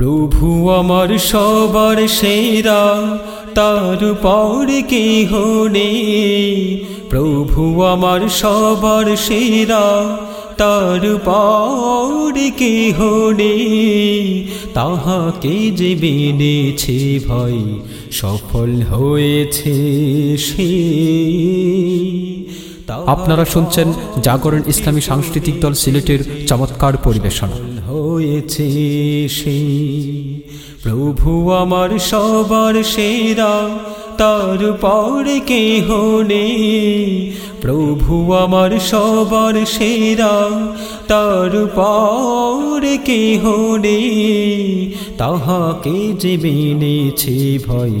প্রভু আমার সবার সেরা তার পর কে হনে প্রভু আমার সবার সেরা তার পর কে হনে তাহাকে যে বেনেছে ভাই সফল হয়েছে সে। আপনারা শুনছেন জাগরণ ইসলামী সাংস্কৃতিক দল সিলেটের চমৎকার পরিবেশনা। হয়েছে সে। প্রভু আমার সবার সেরা, তার পর কে হনে প্রভু আমার সবার সেরা, তার পর কে হনে তাহাকে যে বেনেছে ভয়,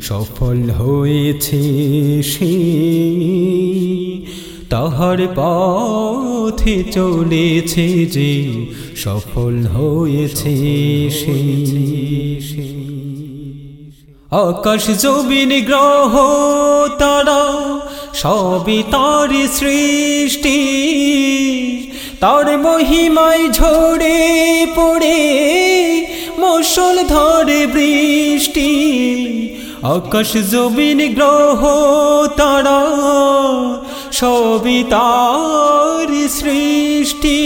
সফল হয়েছে সে। তাহার পথে চলেছে যে সফল হয়েছে আকাশ জমিন গ্রহ তারা সবই তার সৃষ্টি। তার মহিমায় ঝরে পড়ে মশল ধরে বৃষ্টি। আকাশ জমিন গ্রহ তারা সবই তার সৃষ্টি,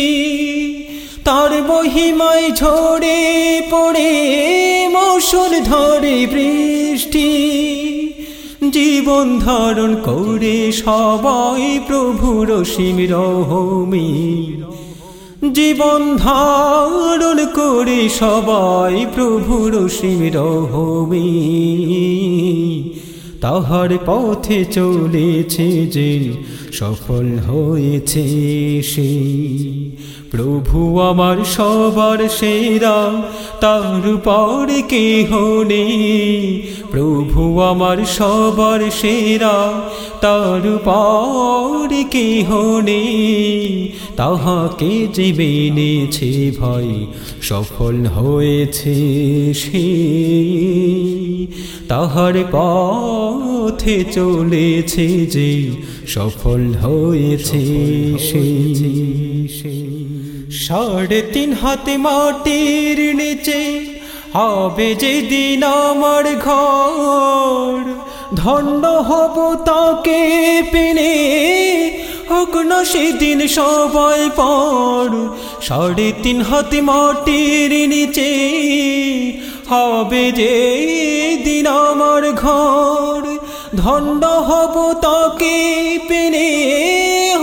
তার মহিমায় ঝরে পড়ে মৌসুল ধরে বৃষ্টি। জীবন ধারণ করে সবাই প্রভু রসিম রহমি জীবন ধারণ করে সবাই প্রভু রসিম রহমি তাহার পথে চলেছে যে সফল হয়েছে সে। প্রভু আমার সবার সেরা, তার পর কে হনে প্রভু আমার সবার সেরা, তার পর কে হনে তাহাকে যে বেনেছে ভাই, সফল হয়েছে সে। তাহার পথে চলেছে যে সফল হয়েছে সে সাড়ে তিন হাতে মাটির নিচে হবে যে দিন আমার ঘর। ধন্য হব তাকে পেনে হোক না সেদিন সবাই পর। সাড়ে তিন হাতে মাটির নিচে হবে যে দিন আমার ঘর। ধন্য হব তাকে, পেনে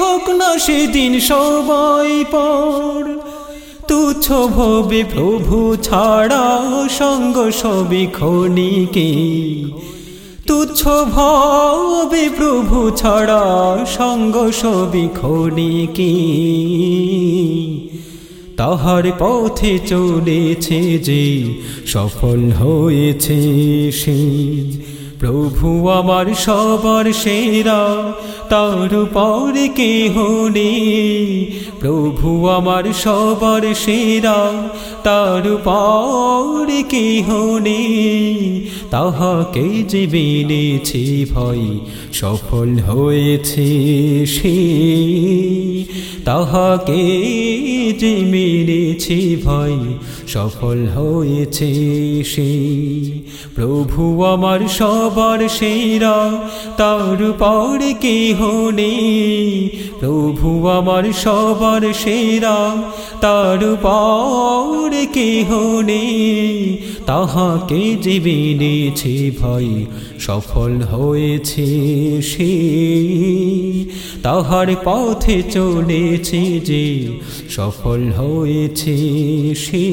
হোক না সেদিন সবাই পর। তুচ্ছ ভবে প্রভু ছাড়া সঙ্গ সবই খনিকে তুচ্ছ ভাবে প্রভু ছাড়া সঙ্গ সবই খনিকে তাহার পথে চলেছে যে, সফল হয়েছে সে। প্রভু আমার সবার সেরা, তার পর কে হনে প্রভু আমার সবার সেরা, তার পর কে হনে তাহাকে যে ভয় সফল হয়েছে সে। তাহাকে যে মেরেছে ভয়, সফল হয়েছে সে। প্রভু আমার সবার সেরা, তার পর কে হনে প্রভু আমার সবার সেরা, তার পর কে হনে তাহাকে যে বেনেছে ভয়, সফল হয়েছে সে। তাহার পথে চলেছে যে সফল হয়েছে সে।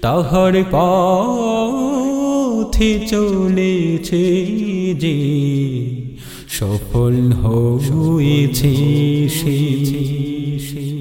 তাহার পথে চলেছে যে সফল হয়েছে সে।